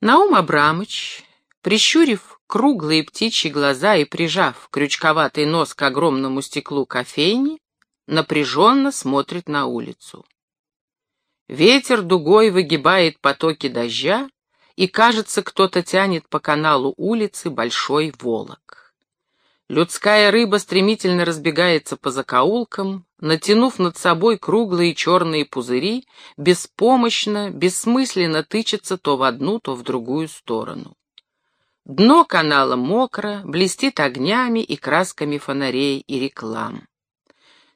Наум Абрамыч, прищурив круглые птичьи глаза и прижав крючковатый нос к огромному стеклу кофейни, напряженно смотрит на улицу. Ветер дугой выгибает потоки дождя, и, кажется, кто-то тянет по каналу улицы большой волок. Людская рыба стремительно разбегается по закоулкам, натянув над собой круглые черные пузыри, беспомощно, бессмысленно тычется то в одну, то в другую сторону. Дно канала мокро, блестит огнями и красками фонарей и реклам.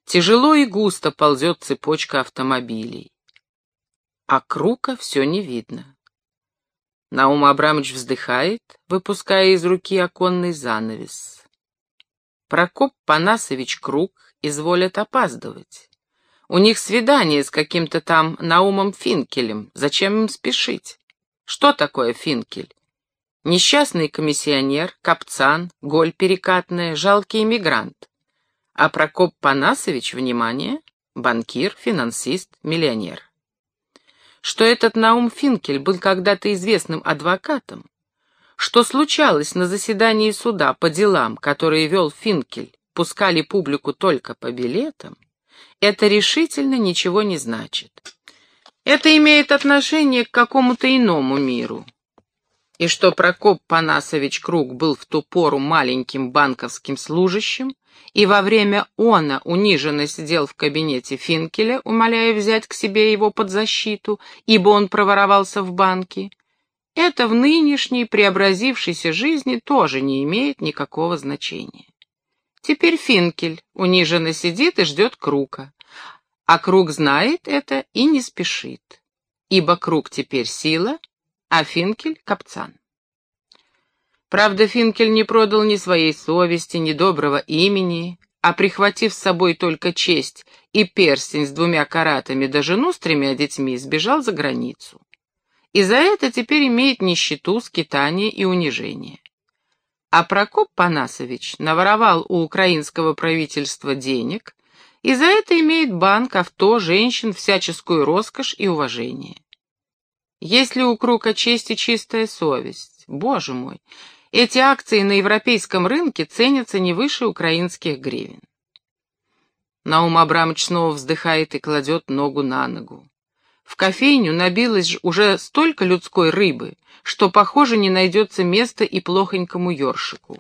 Тяжело и густо ползет цепочка автомобилей. А круга все не видно. Наум Абрамович вздыхает, выпуская из руки оконный занавес. Прокоп Панасович Круг изволят опаздывать. У них свидание с каким-то там Наумом Финкелем. Зачем им спешить? Что такое Финкель? Несчастный комиссионер, капцан, голь перекатная, жалкий иммигрант. А Прокоп Панасович, внимание, банкир, финансист, миллионер что этот Наум Финкель был когда-то известным адвокатом, что случалось на заседании суда по делам, которые вел Финкель, пускали публику только по билетам, это решительно ничего не значит. Это имеет отношение к какому-то иному миру. И что Прокоп Панасович Круг был в ту пору маленьким банковским служащим, и во время она униженно сидел в кабинете Финкеля, умоляя взять к себе его под защиту, ибо он проворовался в банке, это в нынешней преобразившейся жизни тоже не имеет никакого значения. Теперь Финкель униженно сидит и ждет Круга, а Круг знает это и не спешит, ибо Круг теперь сила, а Финкель — капцан. Правда, Финкель не продал ни своей совести, ни доброго имени, а прихватив с собой только честь и перстень с двумя каратами да жену с тремя детьми, сбежал за границу. И за это теперь имеет нищету, скитание и унижение. А Прокоп Панасович наворовал у украинского правительства денег, и за это имеет банк, авто, женщин, всяческую роскошь и уважение. Есть ли у Крука честь и чистая совесть? Боже мой, эти акции на европейском рынке ценятся не выше украинских гривен. Наум Абрамович снова вздыхает и кладет ногу на ногу. В кофейню набилось уже столько людской рыбы, что, похоже, не найдется места и плохонькому ёршику.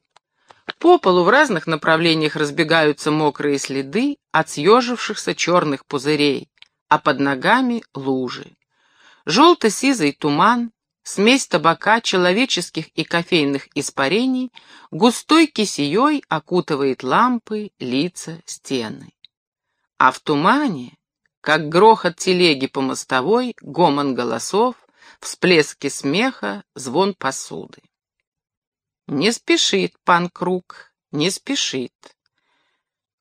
По полу в разных направлениях разбегаются мокрые следы от съежившихся черных пузырей, а под ногами лужи. Желто-сизый туман, Смесь табака, человеческих и кофейных испарений густой кисеей окутывает лампы, лица, стены. А в тумане, как грохот телеги по мостовой, гомон голосов, всплески смеха, звон посуды. Не спешит пан Круг, не спешит.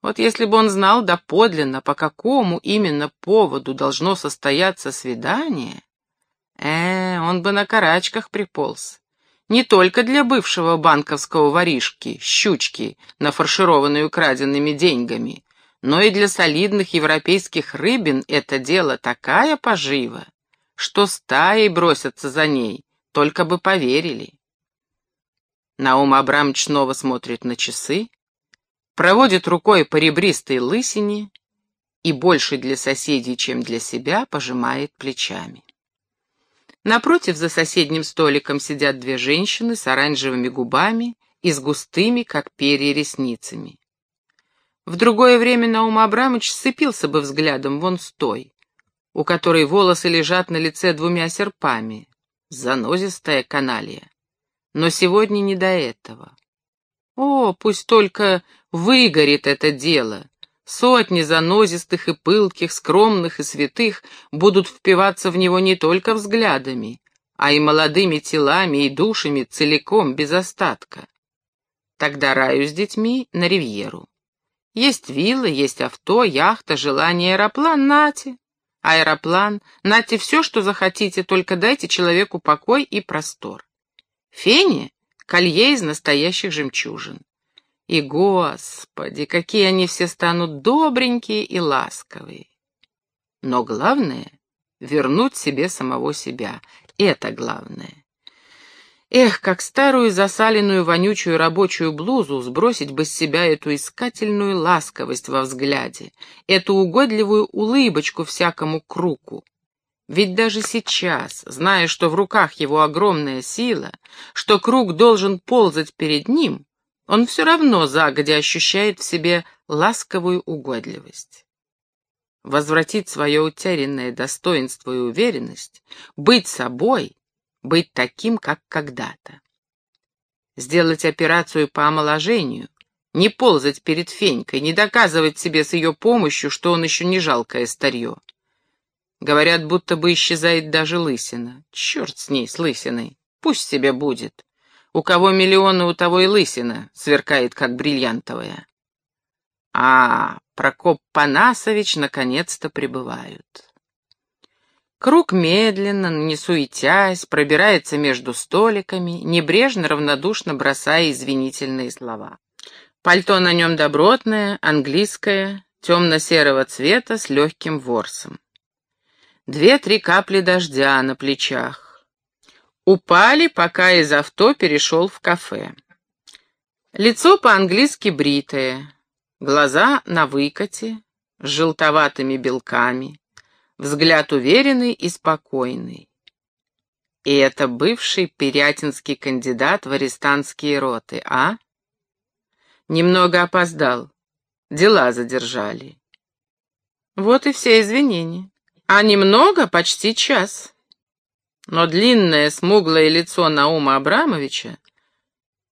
Вот если бы он знал доподлинно, по какому именно поводу должно состояться свидание, Э, он бы на карачках приполз. Не только для бывшего банковского воришки, щучки, нафаршированной украденными деньгами, но и для солидных европейских рыбин это дело такая пожива, что стаи бросятся за ней, только бы поверили. Наум Абрамович снова смотрит на часы, проводит рукой по ребристой лысине и больше для соседей, чем для себя, пожимает плечами. Напротив, за соседним столиком сидят две женщины с оранжевыми губами и с густыми, как перья, ресницами. В другое время Наум Абрамович сцепился бы взглядом вон с той, у которой волосы лежат на лице двумя серпами. Занозистая каналья. Но сегодня не до этого. О, пусть только выгорит это дело, Сотни занозистых и пылких, скромных и святых будут впиваться в него не только взглядами, а и молодыми телами и душами целиком, без остатка. Тогда раю с детьми на ривьеру. Есть вилла, есть авто, яхта, желание, аэроплан, нате. Аэроплан, нате все, что захотите, только дайте человеку покой и простор. Фене — колье из настоящих жемчужин. И, Господи, какие они все станут добренькие и ласковые. Но главное — вернуть себе самого себя. Это главное. Эх, как старую засаленную вонючую рабочую блузу сбросить бы с себя эту искательную ласковость во взгляде, эту угодливую улыбочку всякому круку. Ведь даже сейчас, зная, что в руках его огромная сила, что круг должен ползать перед ним, он все равно загодя ощущает в себе ласковую угодливость. Возвратить свое утерянное достоинство и уверенность, быть собой — быть таким, как когда-то. Сделать операцию по омоложению, не ползать перед Фенькой, не доказывать себе с ее помощью, что он еще не жалкое старье. Говорят, будто бы исчезает даже лысина. Черт с ней, с лысиной. Пусть себе будет. У кого миллионы, у того и лысина сверкает, как бриллиантовая. А Прокоп Панасович наконец-то прибывают. Круг медленно, не суетясь, пробирается между столиками, небрежно, равнодушно бросая извинительные слова. Пальто на нем добротное, английское, темно-серого цвета с легким ворсом. Две-три капли дождя на плечах. Упали, пока из авто перешел в кафе. Лицо по-английски бритое, глаза на выкате, с желтоватыми белками взгляд уверенный и спокойный. И это бывший пирятинский кандидат в арестантские роты, а? Немного опоздал, дела задержали. Вот и все извинения. А немного, почти час. Но длинное смуглое лицо Наума Абрамовича,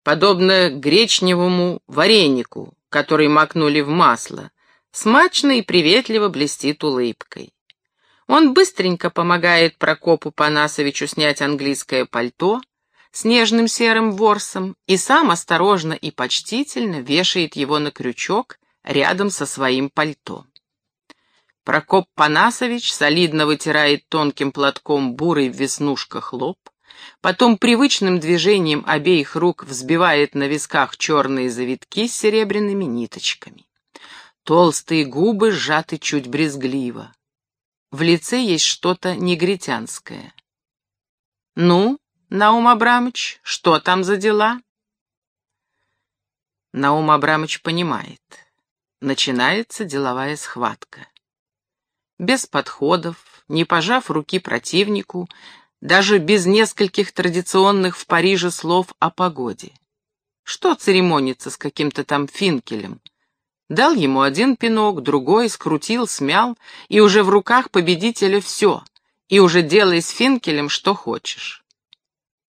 подобно гречневому варенику, который макнули в масло, смачно и приветливо блестит улыбкой. Он быстренько помогает Прокопу Панасовичу снять английское пальто с нежным серым ворсом и сам осторожно и почтительно вешает его на крючок рядом со своим пальто. Прокоп Панасович солидно вытирает тонким платком бурый в веснушках лоб, потом привычным движением обеих рук взбивает на висках черные завитки с серебряными ниточками. Толстые губы сжаты чуть брезгливо. В лице есть что-то негритянское. «Ну, Наум Абрамович, что там за дела?» Наум Абрамович понимает. Начинается деловая схватка. Без подходов, не пожав руки противнику, даже без нескольких традиционных в Париже слов о погоде. Что церемониться с каким-то там финкелем? Дал ему один пинок, другой, скрутил, смял, и уже в руках победителя все, и уже делай с Финкелем что хочешь.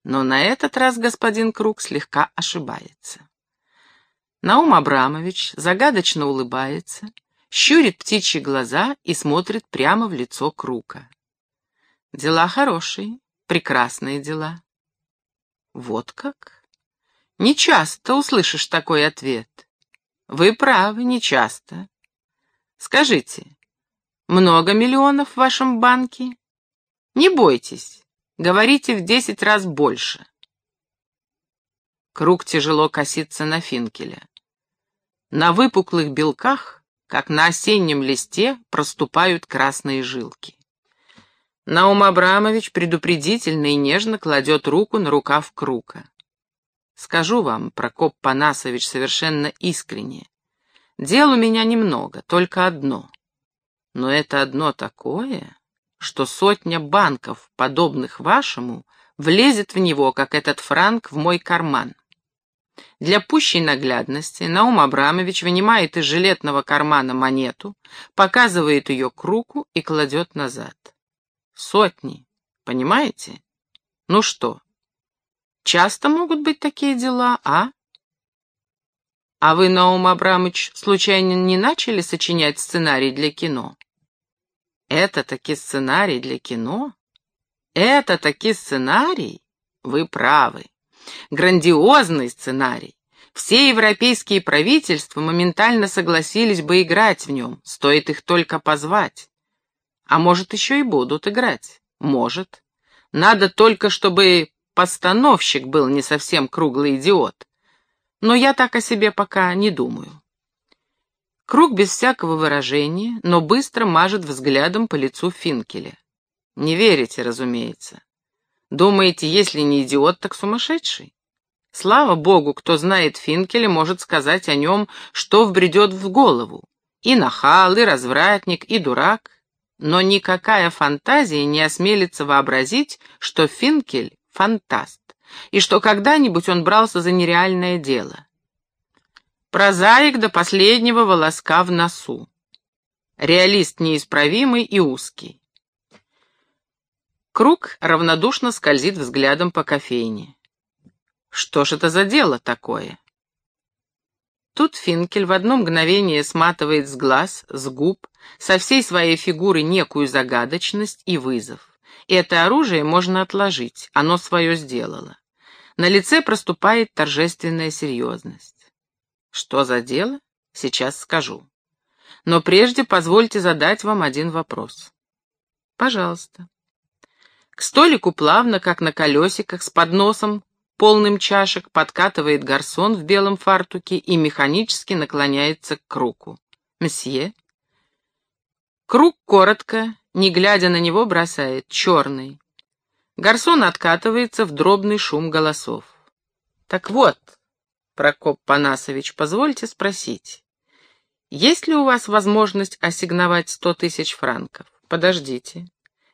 Но на этот раз господин Круг слегка ошибается. Наум Абрамович загадочно улыбается, щурит птичьи глаза и смотрит прямо в лицо Крука. Дела хорошие, прекрасные дела. Вот как? Не часто услышишь такой ответ. Вы правы, нечасто. Скажите, много миллионов в вашем банке? Не бойтесь, говорите в десять раз больше. Круг тяжело косится на Финкеля. На выпуклых белках, как на осеннем листе, проступают красные жилки. Наум Абрамович предупредительно и нежно кладет руку на рукав Крука. Скажу вам, Прокоп Панасович, совершенно искренне. Дел у меня немного, только одно. Но это одно такое, что сотня банков, подобных вашему, влезет в него, как этот франк, в мой карман. Для пущей наглядности Наум Абрамович вынимает из жилетного кармана монету, показывает ее к руку и кладет назад. Сотни, понимаете? Ну что, Часто могут быть такие дела, а? А вы, Наум Абрамович, случайно не начали сочинять сценарий для кино? Это таки сценарий для кино? Это таки сценарий? Вы правы. Грандиозный сценарий. Все европейские правительства моментально согласились бы играть в нем, стоит их только позвать. А может, еще и будут играть. Может. Надо только, чтобы постановщик был не совсем круглый идиот. Но я так о себе пока не думаю. Круг без всякого выражения, но быстро мажет взглядом по лицу Финкеля. Не верите, разумеется. Думаете, если не идиот, так сумасшедший? Слава богу, кто знает Финкеля, может сказать о нем, что вбредет в голову. И нахал, и развратник, и дурак. Но никакая фантазия не осмелится вообразить, что Финкель — фантаст, и что когда-нибудь он брался за нереальное дело. Прозаик до последнего волоска в носу. Реалист неисправимый и узкий. Круг равнодушно скользит взглядом по кофейне. Что ж это за дело такое? Тут Финкель в одно мгновение сматывает с глаз, с губ, со всей своей фигуры некую загадочность и вызов. Это оружие можно отложить, оно свое сделало. На лице проступает торжественная серьезность. Что за дело? Сейчас скажу. Но прежде позвольте задать вам один вопрос. Пожалуйста. К столику плавно, как на колесиках, с подносом, полным чашек подкатывает гарсон в белом фартуке и механически наклоняется к кругу. «Мсье?» Круг коротко, не глядя на него, бросает «черный». Гарсон откатывается в дробный шум голосов. «Так вот, Прокоп Панасович, позвольте спросить, есть ли у вас возможность ассигновать сто тысяч франков? Подождите.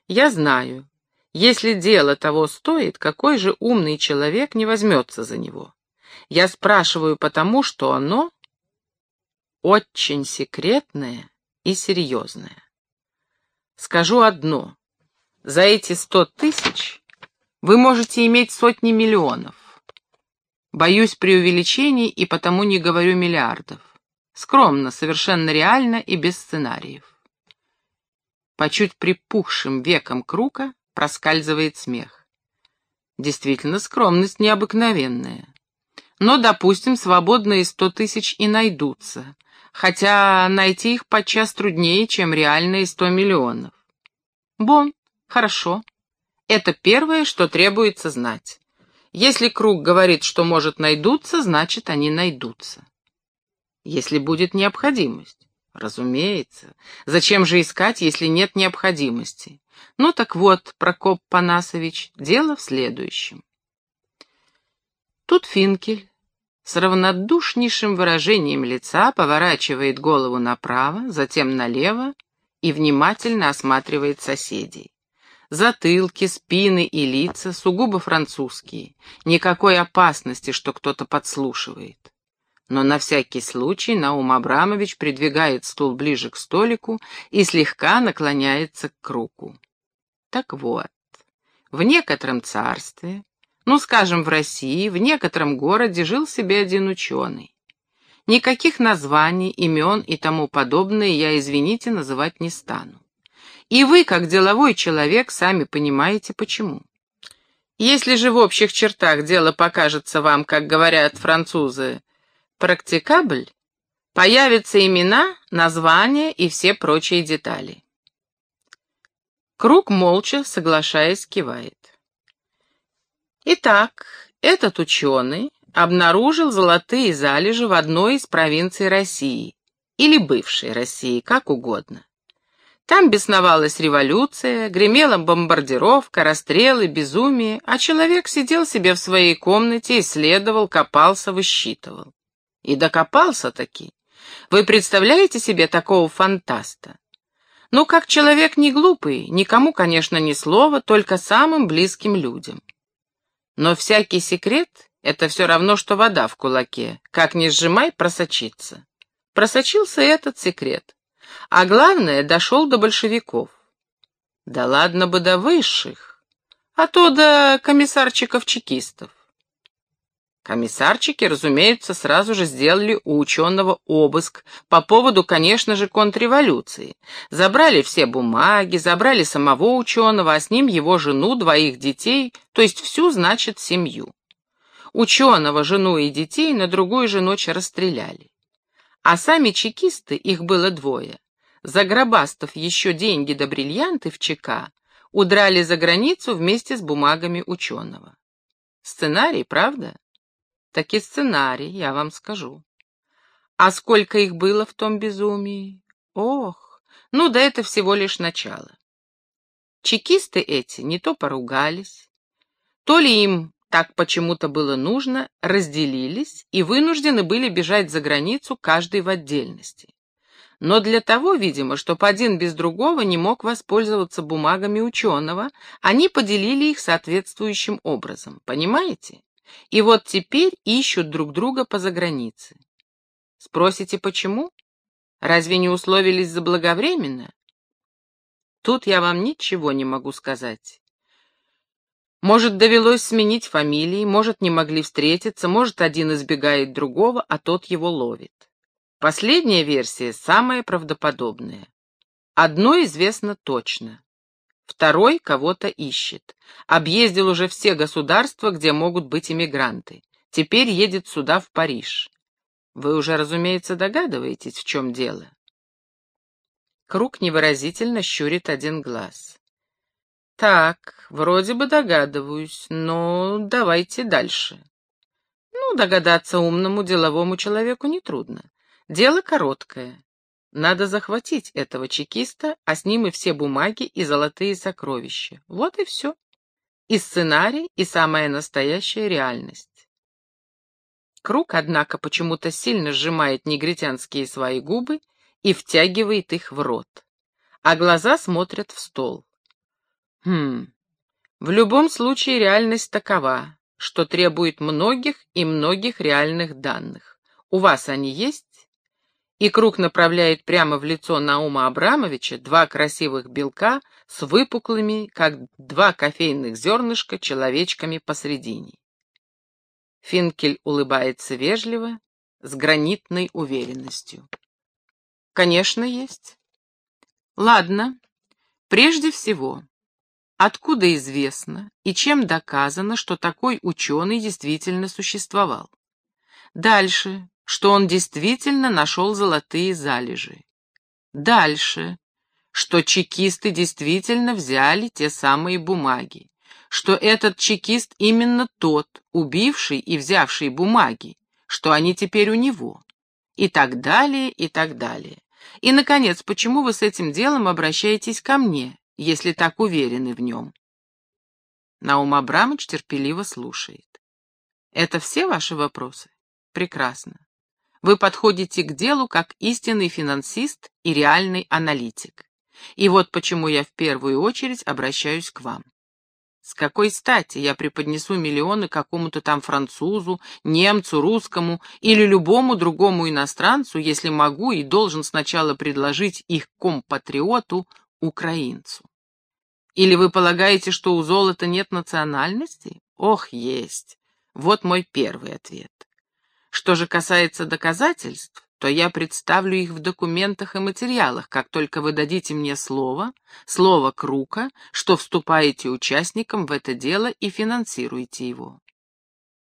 Я знаю, если дело того стоит, какой же умный человек не возьмется за него? Я спрашиваю потому, что оно очень секретное и серьезное. Скажу одно. За эти сто тысяч вы можете иметь сотни миллионов. Боюсь преувеличений и потому не говорю миллиардов. Скромно, совершенно реально и без сценариев. По чуть припухшим векам круга проскальзывает смех. Действительно, скромность необыкновенная. Но, допустим, свободные сто тысяч и найдутся, хотя найти их подчас труднее, чем реальные сто миллионов. Бон, хорошо. Это первое, что требуется знать. Если круг говорит, что может найдутся, значит, они найдутся. Если будет необходимость. Разумеется. Зачем же искать, если нет необходимости? Ну так вот, Прокоп Панасович, дело в следующем. Тут Финкель с равнодушнейшим выражением лица поворачивает голову направо, затем налево и внимательно осматривает соседей. Затылки, спины и лица сугубо французские. Никакой опасности, что кто-то подслушивает. Но на всякий случай Наум Абрамович придвигает стул ближе к столику и слегка наклоняется к кругу. Так вот, в некотором царстве, ну, скажем, в России, в некотором городе жил себе один ученый. Никаких названий, имен и тому подобное я, извините, называть не стану. И вы, как деловой человек, сами понимаете, почему. Если же в общих чертах дело покажется вам, как говорят французы, практикабль, появятся имена, названия и все прочие детали. Круг молча, соглашаясь, кивает. Итак, этот ученый обнаружил золотые залежи в одной из провинций России, или бывшей России, как угодно. Там бесновалась революция, гремела бомбардировка, расстрелы, безумие, а человек сидел себе в своей комнате, исследовал, копался, высчитывал. И докопался таки. Вы представляете себе такого фантаста? Ну, как человек не глупый, никому, конечно, ни слова, только самым близким людям. Но всякий секрет — это все равно, что вода в кулаке. Как ни сжимай, просочится. Просочился этот секрет. А главное, дошел до большевиков. Да ладно бы до высших, а то до комиссарчиков-чекистов. Комиссарчики, разумеется, сразу же сделали у ученого обыск по поводу, конечно же, контрреволюции. Забрали все бумаги, забрали самого ученого, а с ним его жену, двоих детей, то есть всю, значит, семью. Ученого, жену и детей на другую же ночь расстреляли. А сами чекисты, их было двое, загробастав еще деньги до да бриллианты в ЧК, удрали за границу вместе с бумагами ученого. Сценарий, правда? Таки сценарий, я вам скажу. А сколько их было в том безумии? Ох, ну да это всего лишь начало. Чекисты эти не то поругались, То ли им так почему-то было нужно, разделились и вынуждены были бежать за границу каждый в отдельности. Но для того, видимо, чтобы один без другого не мог воспользоваться бумагами ученого, они поделили их соответствующим образом, понимаете? И вот теперь ищут друг друга по загранице. Спросите, почему? Разве не условились заблаговременно? Тут я вам ничего не могу сказать. Может, довелось сменить фамилии, может, не могли встретиться, может, один избегает другого, а тот его ловит. Последняя версия самая правдоподобная. Одно известно точно. Второй кого-то ищет. Объездил уже все государства, где могут быть иммигранты. Теперь едет сюда, в Париж. Вы уже, разумеется, догадываетесь, в чем дело. Круг невыразительно щурит один глаз. Так, вроде бы догадываюсь, но давайте дальше. Ну, догадаться умному деловому человеку нетрудно. Дело короткое. Надо захватить этого чекиста, а с ним и все бумаги и золотые сокровища. Вот и все. И сценарий, и самая настоящая реальность. Круг, однако, почему-то сильно сжимает негритянские свои губы и втягивает их в рот. А глаза смотрят в стол. Хм. В любом случае реальность такова, что требует многих и многих реальных данных. У вас они есть? И круг направляет прямо в лицо Наума Абрамовича два красивых белка с выпуклыми, как два кофейных зернышка, человечками посредине. Финкель улыбается вежливо, с гранитной уверенностью. Конечно, есть. Ладно, прежде всего, Откуда известно и чем доказано, что такой ученый действительно существовал? Дальше, что он действительно нашел золотые залежи. Дальше, что чекисты действительно взяли те самые бумаги, что этот чекист именно тот, убивший и взявший бумаги, что они теперь у него, и так далее, и так далее. И, наконец, почему вы с этим делом обращаетесь ко мне, если так уверены в нем. Наум Абрамович терпеливо слушает. Это все ваши вопросы? Прекрасно. Вы подходите к делу как истинный финансист и реальный аналитик. И вот почему я в первую очередь обращаюсь к вам. С какой стати я преподнесу миллионы какому-то там французу, немцу, русскому или любому другому иностранцу, если могу и должен сначала предложить их компатриоту украинцу. Или вы полагаете, что у золота нет национальности? Ох, есть. Вот мой первый ответ. Что же касается доказательств, то я представлю их в документах и материалах, как только вы дадите мне слово, слово Крука, что вступаете участником в это дело и финансируете его.